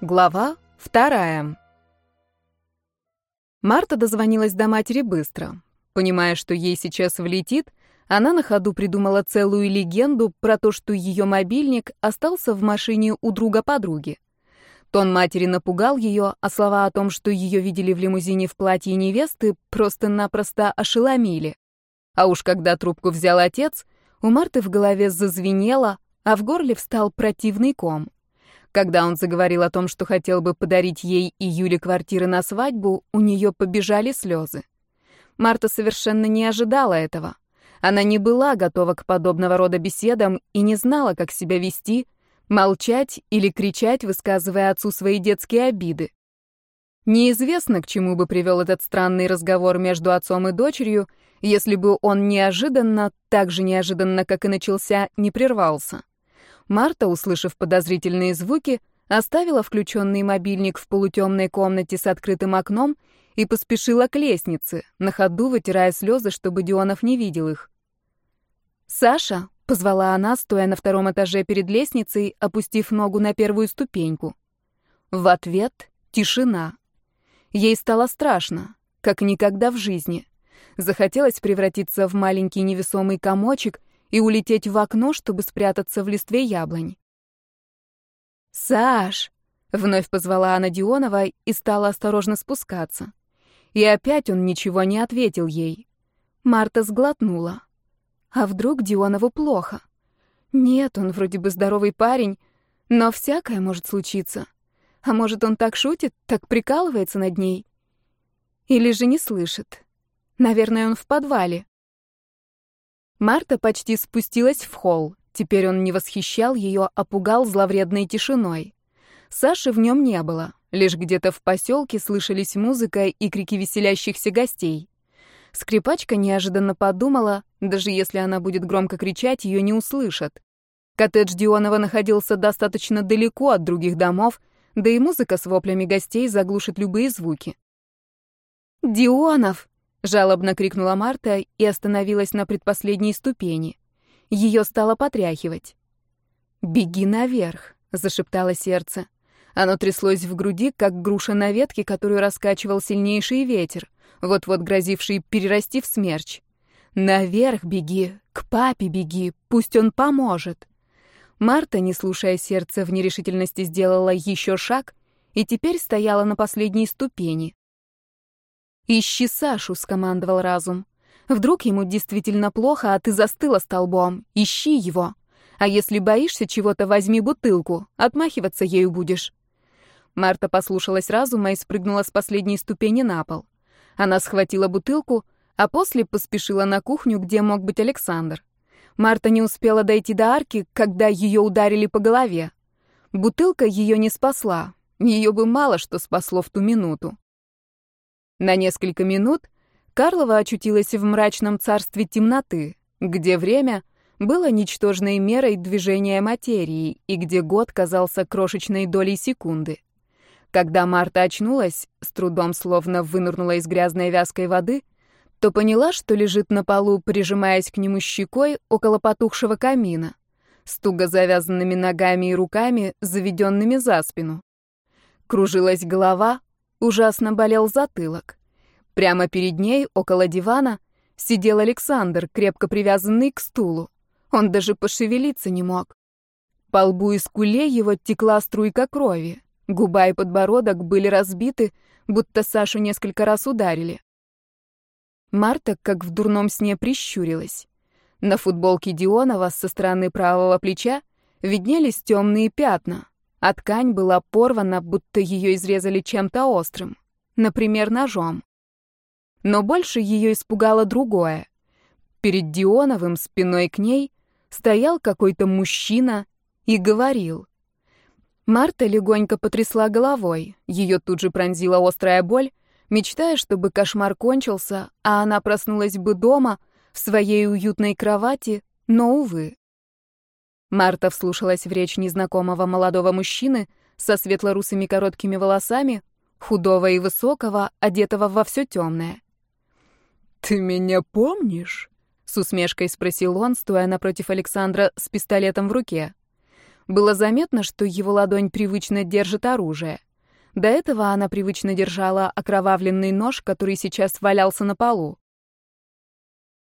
Глава вторая. Марта дозвонилась до матери быстро. Понимая, что ей сейчас влетит, она на ходу придумала целую легенду про то, что ее мобильник остался в машине у друга подруги. Тон матери напугал ее, а слова о том, что ее видели в лимузине в платье невесты, просто-напросто ошеломили. А уж когда трубку взял отец, у Марты в голове зазвенело, а в горле встал противный ком. Когда он заговорил о том, что хотел бы подарить ей и Юле квартиры на свадьбу, у нее побежали слезы. Марта совершенно не ожидала этого. Она не была готова к подобного рода беседам и не знала, как себя вести, молчать или кричать, высказывая отцу свои детские обиды. Неизвестно, к чему бы привел этот странный разговор между отцом и дочерью, если бы он неожиданно, так же неожиданно, как и начался, не прервался. Марта, услышав подозрительные звуки, оставила включенный мобильник в полутемной комнате с открытым окном и поспешила к лестнице, на ходу вытирая слезы, чтобы Дионов не видел их. «Саша», — позвала она, стоя на втором этаже перед лестницей, опустив ногу на первую ступеньку. В ответ — тишина. Ей стало страшно, как никогда в жизни. Захотелось превратиться в маленький невесомый комочек и улететь в окно, чтобы спрятаться в листве яблонь. «Саш!» — вновь позвала она Дионова и стала осторожно спускаться. И опять он ничего не ответил ей. Марта сглотнула. А вдруг Дионову плохо? Нет, он вроде бы здоровый парень, но всякое может случиться. А может, он так шутит, так прикалывается над ней? Или же не слышит? Наверное, он в подвале. Марта почти спустилась в холл. Теперь он не восхищал ее, а пугал зловредной тишиной. Саши в нем не было. Лишь где-то в поселке слышались музыка и крики веселящихся гостей. Скрипачка неожиданно подумала, даже если она будет громко кричать, ее не услышат. Коттедж Дионова находился достаточно далеко от других домов, да и музыка с воплями гостей заглушит любые звуки. «Дионов!» Жалобно крикнула Марта и остановилась на предпоследней ступени. Ее стало потряхивать. «Беги наверх», — зашептало сердце. Оно тряслось в груди, как груша на ветке, которую раскачивал сильнейший ветер, вот-вот грозивший перерасти в смерч. «Наверх беги, к папе беги, пусть он поможет». Марта, не слушая сердца, в нерешительности сделала еще шаг и теперь стояла на последней ступени. «Ищи Сашу», — скомандовал разум. «Вдруг ему действительно плохо, а ты застыла столбом. Ищи его. А если боишься чего-то, возьми бутылку. Отмахиваться ею будешь». Марта послушалась разума и спрыгнула с последней ступени на пол. Она схватила бутылку, а после поспешила на кухню, где мог быть Александр. Марта не успела дойти до арки, когда ее ударили по голове. Бутылка ее не спасла. Ее бы мало что спасло в ту минуту. На несколько минут Карлова очутилась в мрачном царстве темноты, где время было ничтожной мерой движения материи и где год казался крошечной долей секунды. Когда Марта очнулась, с трудом словно вынырнула из грязной вязкой воды, то поняла, что лежит на полу, прижимаясь к нему щекой около потухшего камина, с туго завязанными ногами и руками, заведенными за спину. Кружилась голова, Ужасно болел затылок. Прямо перед ней, около дивана, сидел Александр, крепко привязанный к стулу. Он даже пошевелиться не мог. По лбу и скуле его текла струйка крови. Губа и подбородок были разбиты, будто Сашу несколько раз ударили. Марта, как в дурном сне, прищурилась. На футболке Дионова со стороны правого плеча виднелись темные пятна, а ткань была порвана, будто ее изрезали чем-то острым, например, ножом. Но больше ее испугало другое. Перед Дионовым спиной к ней стоял какой-то мужчина и говорил. Марта легонько потрясла головой, ее тут же пронзила острая боль, мечтая, чтобы кошмар кончился, а она проснулась бы дома, в своей уютной кровати, но, увы. Марта вслушалась в речь незнакомого молодого мужчины со светлорусыми короткими волосами, худого и высокого, одетого во все темное. «Ты меня помнишь?» — с усмешкой спросил он, стоя напротив Александра с пистолетом в руке. Было заметно, что его ладонь привычно держит оружие. До этого она привычно держала окровавленный нож, который сейчас валялся на полу.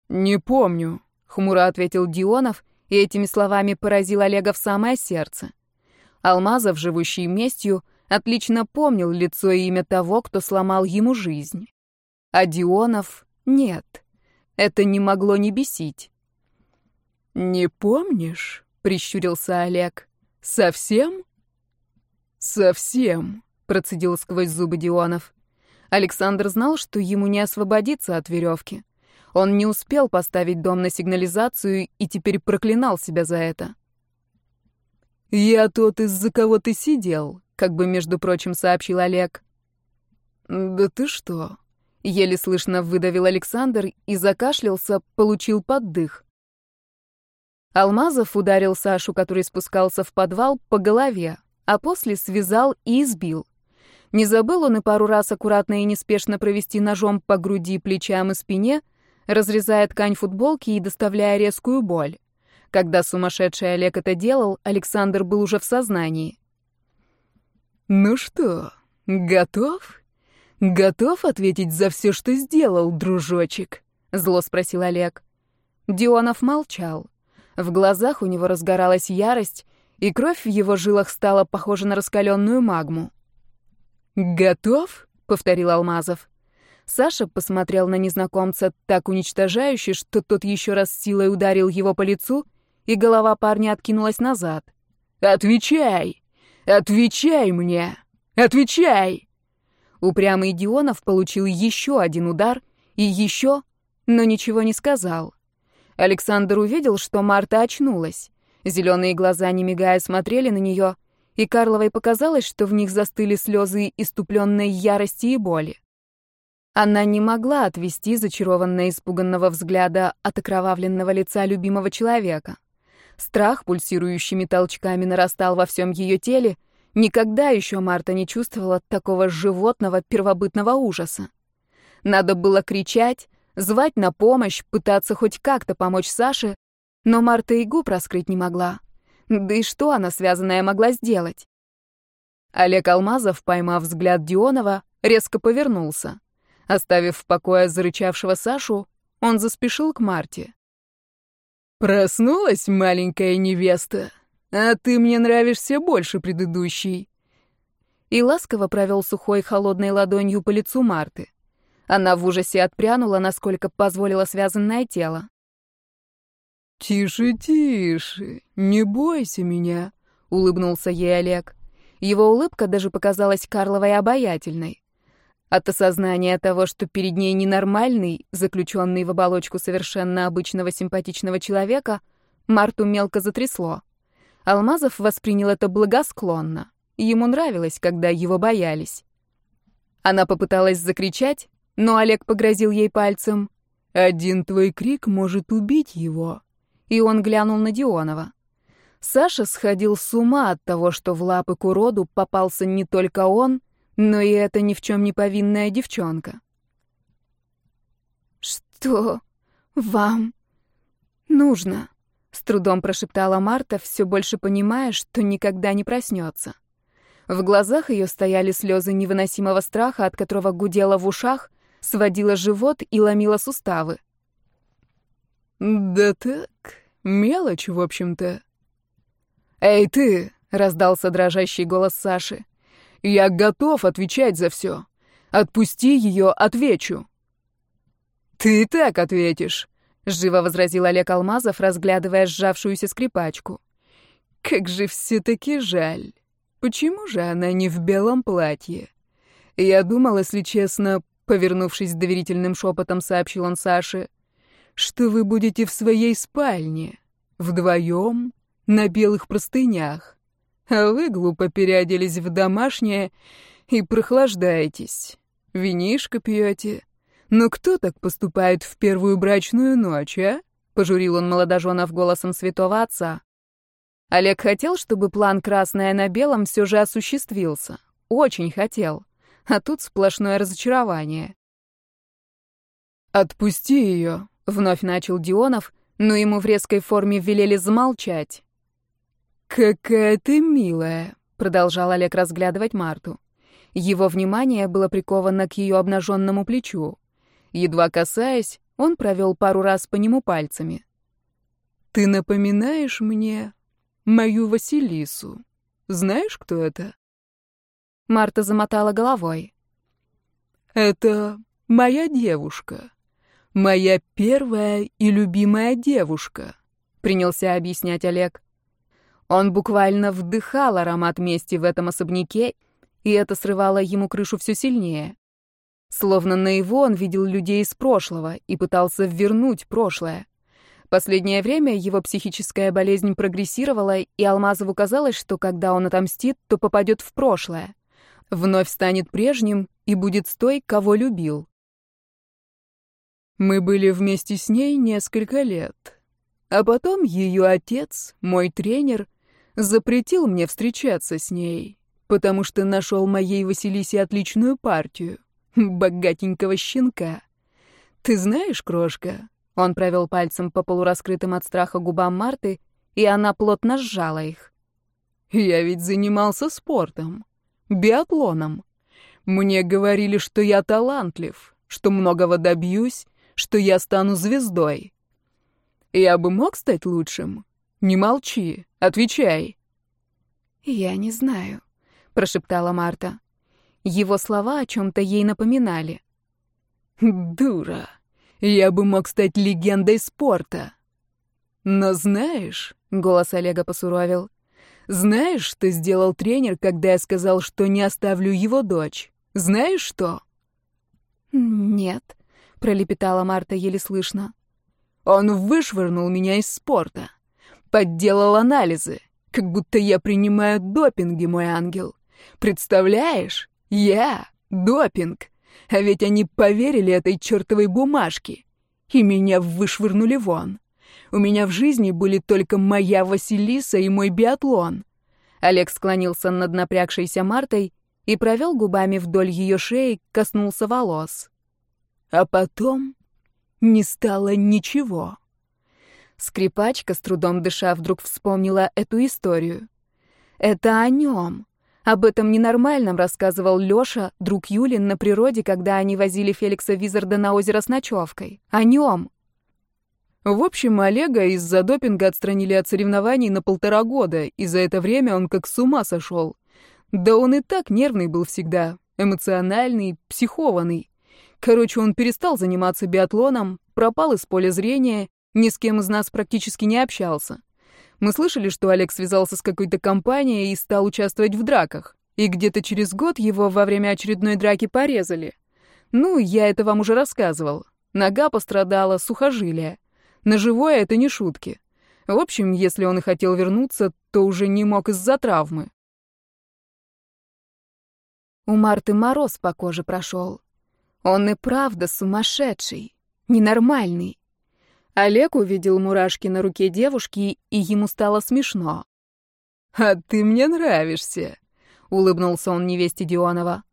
«Не помню», — хмуро ответил Дионов, и этими словами поразил Олега в самое сердце. Алмазов, живущий местью, отлично помнил лицо и имя того, кто сломал ему жизнь. А Дионов — нет. Это не могло не бесить. «Не помнишь?» — прищурился Олег. «Совсем?» «Совсем», — процедил сквозь зубы Дионов. Александр знал, что ему не освободиться от веревки. Он не успел поставить дом на сигнализацию и теперь проклинал себя за это. «Я тот, из-за кого ты сидел», — как бы, между прочим, сообщил Олег. «Да ты что?» — еле слышно выдавил Александр и закашлялся, получил поддых. Алмазов ударил Сашу, который спускался в подвал, по голове, а после связал и избил. Не забыл он и пару раз аккуратно и неспешно провести ножом по груди, плечам и спине, разрезая ткань футболки и доставляя резкую боль. Когда сумасшедший Олег это делал, Александр был уже в сознании. «Ну что, готов? Готов ответить за все, что сделал, дружочек?» — зло спросил Олег. Дионов молчал. В глазах у него разгоралась ярость, и кровь в его жилах стала похожа на раскаленную магму. «Готов?» — повторил Алмазов. Саша посмотрел на незнакомца так уничтожающе, что тот еще раз силой ударил его по лицу, и голова парня откинулась назад. «Отвечай! Отвечай мне! Отвечай!» Упрямый Дионов получил еще один удар и еще, но ничего не сказал. Александр увидел, что Марта очнулась. Зеленые глаза, не мигая, смотрели на нее, и Карловой показалось, что в них застыли слезы иступленной ярости и боли. Она не могла отвести зачарованно испуганного взгляда от окровавленного лица любимого человека. Страх пульсирующими толчками нарастал во всем ее теле. Никогда еще Марта не чувствовала такого животного первобытного ужаса. Надо было кричать, звать на помощь, пытаться хоть как-то помочь Саше, но Марта и губ раскрыть не могла. Да и что она, связанная, могла сделать? Олег Алмазов, поймав взгляд Дионова, резко повернулся. Оставив в покое зарычавшего Сашу, он заспешил к Марте. «Проснулась, маленькая невеста, а ты мне нравишься больше предыдущей». И ласково провел сухой холодной ладонью по лицу Марты. Она в ужасе отпрянула, насколько позволило связанное тело. «Тише, тише, не бойся меня», — улыбнулся ей Олег. Его улыбка даже показалась Карловой обаятельной. От осознания того, что перед ней ненормальный, заключенный в оболочку совершенно обычного симпатичного человека, Марту мелко затрясло. Алмазов воспринял это благосклонно. Ему нравилось, когда его боялись. Она попыталась закричать, но Олег погрозил ей пальцем. «Один твой крик может убить его». И он глянул на Дионова. Саша сходил с ума от того, что в лапы к уроду попался не только он, но и эта ни в чем не повинная девчонка. «Что вам нужно?» — с трудом прошептала Марта, все больше понимая, что никогда не проснется. В глазах ее стояли слезы невыносимого страха, от которого гудело в ушах, сводила живот и ломила суставы. «Да так, мелочь, в общем-то». «Эй, ты!» — раздался дрожащий голос Саши. «Я готов отвечать за все. Отпусти ее, отвечу». «Ты и так ответишь», — живо возразил Олег Алмазов, разглядывая сжавшуюся скрипачку. «Как же все-таки жаль. Почему же она не в белом платье? Я думал, если честно, Повернувшись доверительным шепотом, сообщил он Саше, что вы будете в своей спальне, вдвоем, на белых простынях, а вы глупо переоделись в домашнее и прохлаждаетесь, винишко пьете. Но кто так поступает в первую брачную ночь, а? Пожурил он молодоженов голосом святого отца. Олег хотел, чтобы план «Красное на белом» все же осуществился. Очень хотел а тут сплошное разочарование. «Отпусти ее», — вновь начал Дионов, но ему в резкой форме велели замолчать. «Какая ты милая», — продолжал Олег разглядывать Марту. Его внимание было приковано к ее обнаженному плечу. Едва касаясь, он провел пару раз по нему пальцами. «Ты напоминаешь мне мою Василису. Знаешь, кто это?» Марта замотала головой. «Это моя девушка. Моя первая и любимая девушка», — принялся объяснять Олег. Он буквально вдыхал аромат мести в этом особняке, и это срывало ему крышу все сильнее. Словно на его он видел людей из прошлого и пытался вернуть прошлое. Последнее время его психическая болезнь прогрессировала, и Алмазову казалось, что когда он отомстит, то попадет в прошлое. Вновь станет прежним и будет с той, кого любил. Мы были вместе с ней несколько лет. А потом ее отец, мой тренер, запретил мне встречаться с ней, потому что нашел моей Василисе отличную партию богатенького щенка. Ты знаешь, крошка?» Он провел пальцем по полураскрытым от страха губам Марты, и она плотно сжала их. «Я ведь занимался спортом, биатлоном. Мне говорили, что я талантлив, что многого добьюсь, что я стану звездой. Я бы мог стать лучшим? Не молчи, отвечай». «Я не знаю», — прошептала Марта. Его слова о чем-то ей напоминали. «Дура! Я бы мог стать легендой спорта!» «Но знаешь...» — голос Олега посуровил. «Знаешь, что сделал тренер, когда я сказал, что не оставлю его дочь? Знаешь что?» «Нет», — пролепетала Марта еле слышно. «Он вышвырнул меня из спорта. Подделал анализы, как будто я принимаю допинги, мой ангел. Представляешь? Я? Допинг? А ведь они поверили этой чертовой бумажке. И меня вышвырнули вон. У меня в жизни были только моя Василиса и мой биатлон. Олег склонился над напрягшейся Мартой и провел губами вдоль ее шеи, коснулся волос. А потом не стало ничего. Скрипачка, с трудом дыша, вдруг вспомнила эту историю. Это о нем. Об этом ненормальном рассказывал Лёша, друг Юлин, на природе, когда они возили Феликса Визарда на озеро с ночевкой. О нем. В общем, Олега из-за допинга отстранили от соревнований на полтора года, и за это время он как с ума сошел. Да он и так нервный был всегда, эмоциональный, психованный. Короче, он перестал заниматься биатлоном, пропал из поля зрения, ни с кем из нас практически не общался. Мы слышали, что Олег связался с какой-то компанией и стал участвовать в драках. И где-то через год его во время очередной драки порезали. Ну, я это вам уже рассказывал. Нога пострадала, сухожилие. Ножевое — это не шутки. В общем, если он и хотел вернуться, то уже не мог из-за травмы. У Марты мороз по коже прошел. Он и правда сумасшедший, ненормальный. Олег увидел мурашки на руке девушки, и ему стало смешно. «А ты мне нравишься», — улыбнулся он невесте Дионова.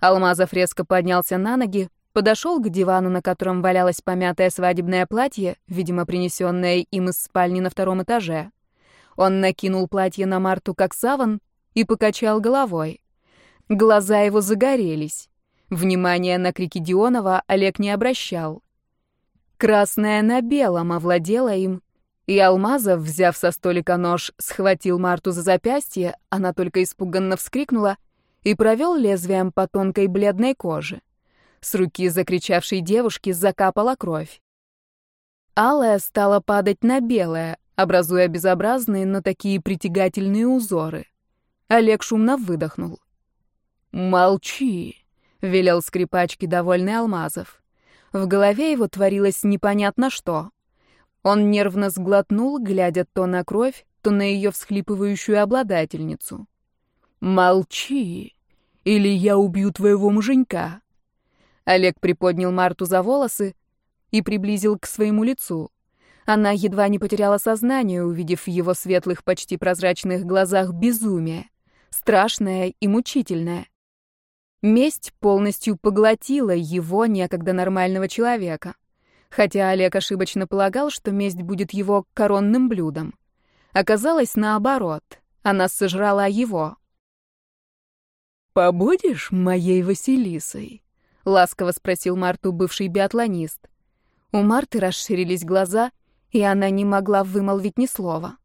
Алмазов резко поднялся на ноги, подошел к дивану, на котором валялось помятое свадебное платье, видимо, принесенное им из спальни на втором этаже. Он накинул платье на Марту как саван и покачал головой. Глаза его загорелись. Внимания на крики Дионова Олег не обращал. Красное на белом овладело им, и Алмазов, взяв со столика нож, схватил Марту за запястье, она только испуганно вскрикнула и провел лезвием по тонкой бледной коже. С руки закричавшей девушки закапала кровь. Алая стала падать на белое, образуя безобразные, но такие притягательные узоры. Олег шумно выдохнул. «Молчи», — велел скрипачке довольный Алмазов. В голове его творилось непонятно что. Он нервно сглотнул, глядя то на кровь, то на ее всхлипывающую обладательницу. «Молчи, или я убью твоего муженька!» Олег приподнял Марту за волосы и приблизил к своему лицу. Она едва не потеряла сознание, увидев в его светлых, почти прозрачных глазах безумие, страшное и мучительное. Месть полностью поглотила его, некогда нормального человека. Хотя Олег ошибочно полагал, что месть будет его коронным блюдом. Оказалось наоборот. она сожрала его. «Побудешь моей Василисой?» — ласково спросил Марту бывший биатлонист. У Марты расширились глаза, и она не могла вымолвить ни слова.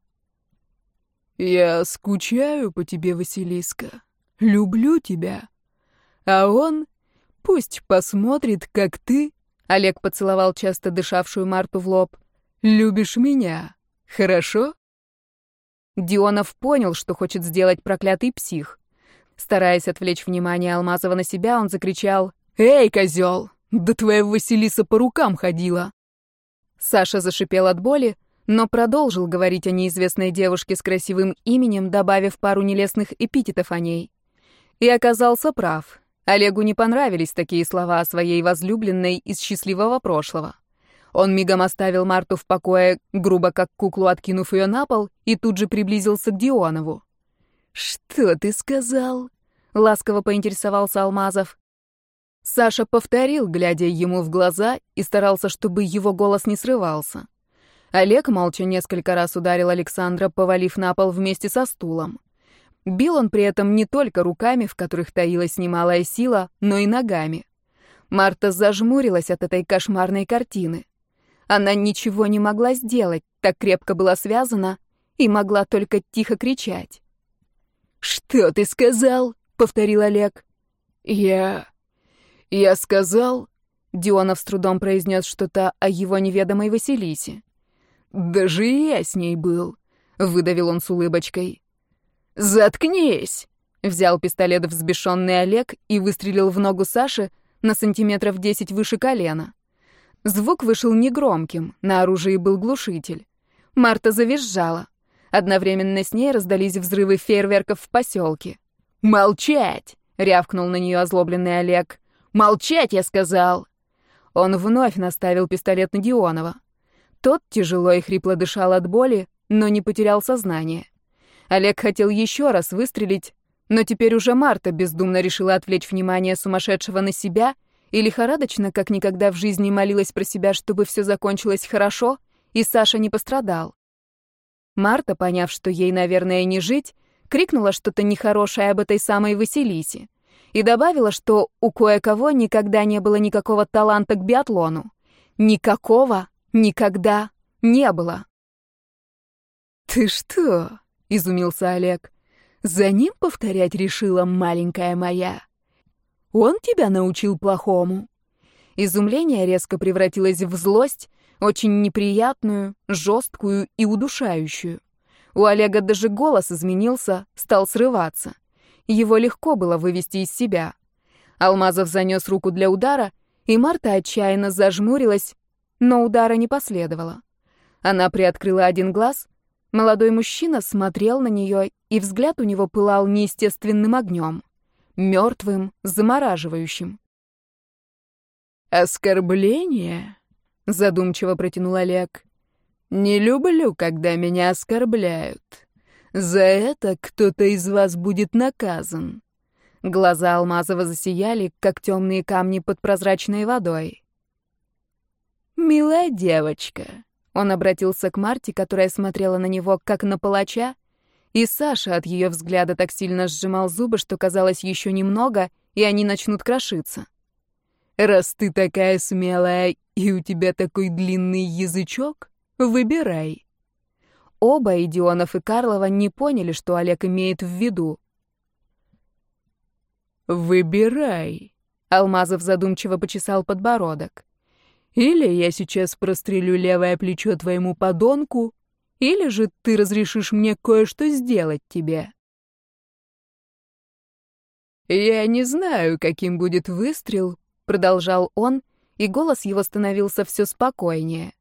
«Я скучаю по тебе, Василиска. Люблю тебя. А он пусть посмотрит, как ты...» Олег поцеловал часто дышавшую Марту в лоб. «Любишь меня. Хорошо?» Дионов понял, что хочет сделать проклятый псих. Стараясь отвлечь внимание Алмазова на себя, он закричал «Эй, козел! Да твоя Василиса по рукам ходила!» Саша зашипел от боли, но продолжил говорить о неизвестной девушке с красивым именем, добавив пару нелестных эпитетов о ней. И оказался прав. Олегу не понравились такие слова о своей возлюбленной из счастливого прошлого. Он мигом оставил Марту в покое, грубо как куклу откинув ее на пол, и тут же приблизился к Дионову. «Что ты сказал?» — ласково поинтересовался Алмазов. Саша повторил, глядя ему в глаза, и старался, чтобы его голос не срывался. Олег молча несколько раз ударил Александра, повалив на пол вместе со стулом. Бил он при этом не только руками, в которых таилась немалая сила, но и ногами. Марта зажмурилась от этой кошмарной картины. Она ничего не могла сделать, так крепко была связана и могла только тихо кричать. «Что ты сказал?» — повторил Олег. «Я... я сказал...» Дионов с трудом произнес что-то о его неведомой Василисе. «Даже я с ней был», — выдавил он с улыбочкой. «Заткнись!» — взял пистолет взбешенный Олег и выстрелил в ногу Саши на сантиметров десять выше колена. Звук вышел негромким, на оружии был глушитель. Марта завизжала. Одновременно с ней раздались взрывы фейерверков в поселке. «Молчать!» — рявкнул на нее озлобленный Олег. «Молчать, я сказал!» Он вновь наставил пистолет на Дионова. Тот тяжело и хрипло дышал от боли, но не потерял сознание. Олег хотел еще раз выстрелить, но теперь уже Марта бездумно решила отвлечь внимание сумасшедшего на себя и лихорадочно, как никогда в жизни, молилась про себя, чтобы все закончилось хорошо, и Саша не пострадал. Марта, поняв, что ей, наверное, не жить, крикнула что-то нехорошее об этой самой Василисе и добавила, что у кое-кого никогда не было никакого таланта к биатлону. Никакого никогда не было. «Ты что?» — изумился Олег. «За ним повторять решила маленькая моя. Он тебя научил плохому?» Изумление резко превратилось в злость, очень неприятную, жесткую и удушающую. У Олега даже голос изменился, стал срываться. Его легко было вывести из себя. Алмазов занес руку для удара, и Марта отчаянно зажмурилась, но удара не последовало. Она приоткрыла один глаз, молодой мужчина смотрел на нее, и взгляд у него пылал неестественным огнем, мертвым, замораживающим. «Оскорбление?» задумчиво протянул Олег. Не люблю, когда меня оскорбляют. За это кто-то из вас будет наказан. Глаза Алмазова засияли, как темные камни под прозрачной водой. «Милая девочка», — он обратился к Марте, которая смотрела на него, как на палача, и Саша от ее взгляда так сильно сжимал зубы, что казалось еще немного, и они начнут крошиться. Раз ты такая смелая и у тебя такой длинный язычок, выбирай. Оба Идионов и Карлова не поняли, что Олег имеет в виду. «Выбирай», — Алмазов задумчиво почесал подбородок. «Или я сейчас прострелю левое плечо твоему подонку, или же ты разрешишь мне кое-что сделать тебе». «Я не знаю, каким будет выстрел, продолжал он, и голос его становился все спокойнее.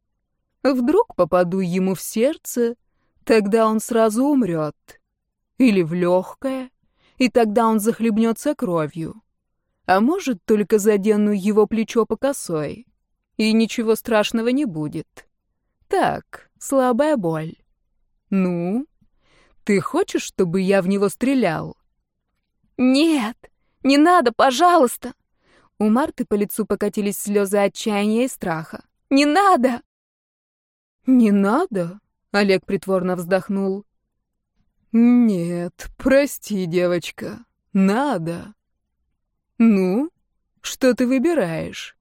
Вдруг попаду ему в сердце, тогда он сразу умрет. Или в легкое, и тогда он захлебнется кровью. А может, только задену его плечо по косой, и ничего страшного не будет. Так, слабая боль. Ну, ты хочешь, чтобы я в него стрелял? Нет, не надо, пожалуйста, у Марты по лицу покатились слезы отчаяния и страха. «Не надо!» «Не надо?» — Олег притворно вздохнул. «Нет, прости, девочка, надо». «Ну, что ты выбираешь?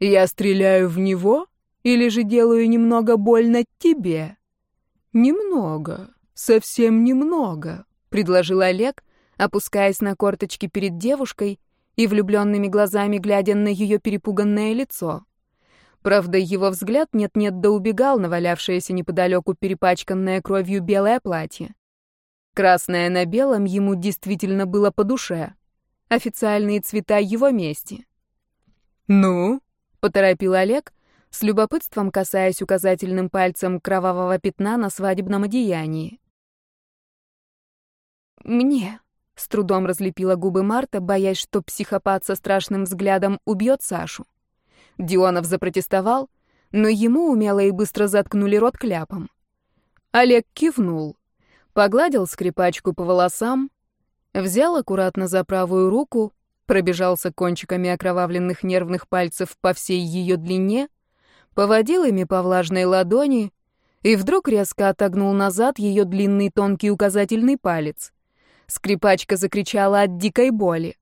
Я стреляю в него или же делаю немного больно тебе?» «Немного, совсем немного», — предложил Олег, опускаясь на корточки перед девушкой и влюбленными глазами глядя на ее перепуганное лицо. Правда, его взгляд нет-нет да убегал на валявшееся неподалеку перепачканное кровью белое платье. Красное на белом ему действительно было по душе. Официальные цвета его мести. «Ну?» — поторопил Олег, с любопытством касаясь указательным пальцем кровавого пятна на свадебном одеянии. «Мне», — с трудом разлепила губы Марта, боясь, что психопат со страшным взглядом убьет Сашу. Дионов запротестовал, но ему умело и быстро заткнули рот кляпом. Олег кивнул, погладил скрипачку по волосам, взял аккуратно за правую руку, пробежался кончиками окровавленных нервных пальцев по всей ее длине, поводил ими по влажной ладони и вдруг резко отогнул назад ее длинный тонкий указательный палец. Скрипачка закричала от дикой боли.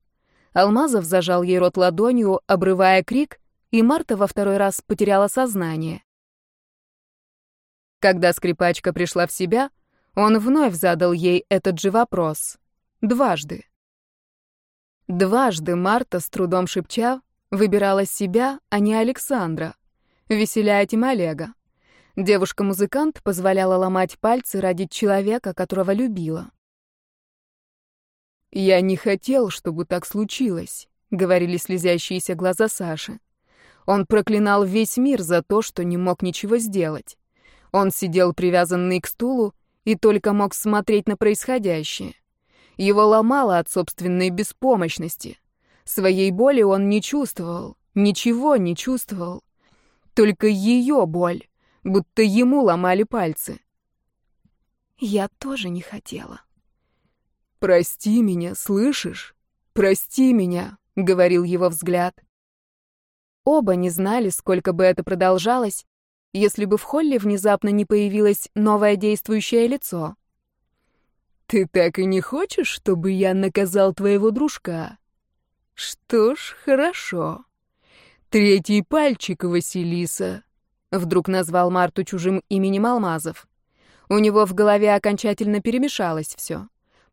Алмазов зажал ей рот ладонью, обрывая крик, и Марта во второй раз потеряла сознание. Когда скрипачка пришла в себя, он вновь задал ей этот же вопрос. Дважды. Дважды Марта, с трудом шепча, выбирала себя, а не Александра, веселя этим Олега. Девушка-музыкант позволяла ломать пальцы ради человека, которого любила. «Я не хотел, чтобы так случилось», — говорили слезящиеся глаза Саши. Он проклинал весь мир за то, что не мог ничего сделать. Он сидел привязанный к стулу и только мог смотреть на происходящее. Его ломало от собственной беспомощности. Своей боли он не чувствовал, ничего не чувствовал. Только ее боль, будто ему ломали пальцы. Я тоже не хотела. «Прости меня, слышишь? Прости меня», — говорил его взгляд. Оба не знали, сколько бы это продолжалось, если бы в холле внезапно не появилось новое действующее лицо. «Ты так и не хочешь, чтобы я наказал твоего дружка?» «Что ж, хорошо. Третий пальчик, Василиса», — вдруг назвал Марту чужим именем Алмазов. У него в голове окончательно перемешалось все.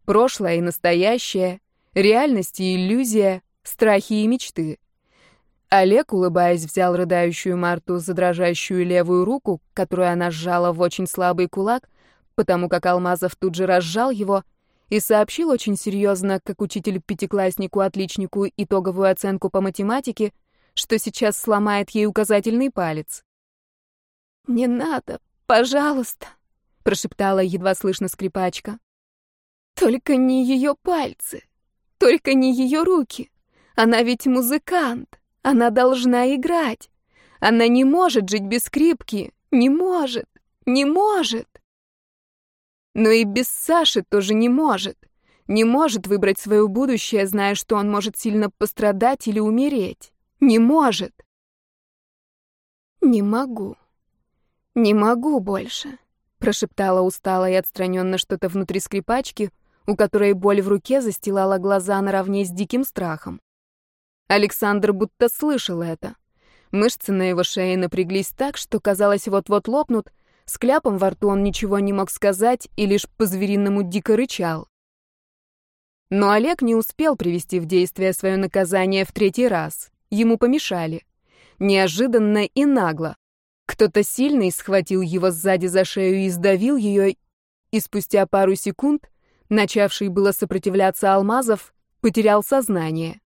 Прошлое и настоящее, реальность и иллюзия, страхи и мечты. Олег, улыбаясь, взял рыдающую Марту за дрожащую левую руку, которую она сжала в очень слабый кулак, потому как Алмазов тут же разжал его и сообщил очень серьезно, как учитель пятикласснику-отличнику итоговую оценку по математике, что сейчас сломает ей указательный палец. «Не надо, пожалуйста», — прошептала едва слышно скрипачка. «Только не ее пальцы, только не ее руки. Она ведь музыкант». Она должна играть. Она не может жить без скрипки. Не может. Не может. Но и без Саши тоже не может. Не может выбрать свое будущее, зная, что он может сильно пострадать или умереть. Не может. «Не могу. Не могу больше», — прошептала устало и отстраненно что-то внутри скрипачки, у которой боль в руке застилала глаза наравне с диким страхом. Александр будто слышал это. Мышцы на его шее напряглись так, что казалось вот-вот лопнут. С кляпом во рту он ничего не мог сказать и лишь по-звериному дико рычал. Но Олег не успел привести в действие свое наказание в третий раз. Ему помешали. Неожиданно и нагло. Кто-то сильный схватил его сзади за шею и сдавил ее, и спустя пару секунд, начавший было сопротивляться Алмазов, потерял сознание.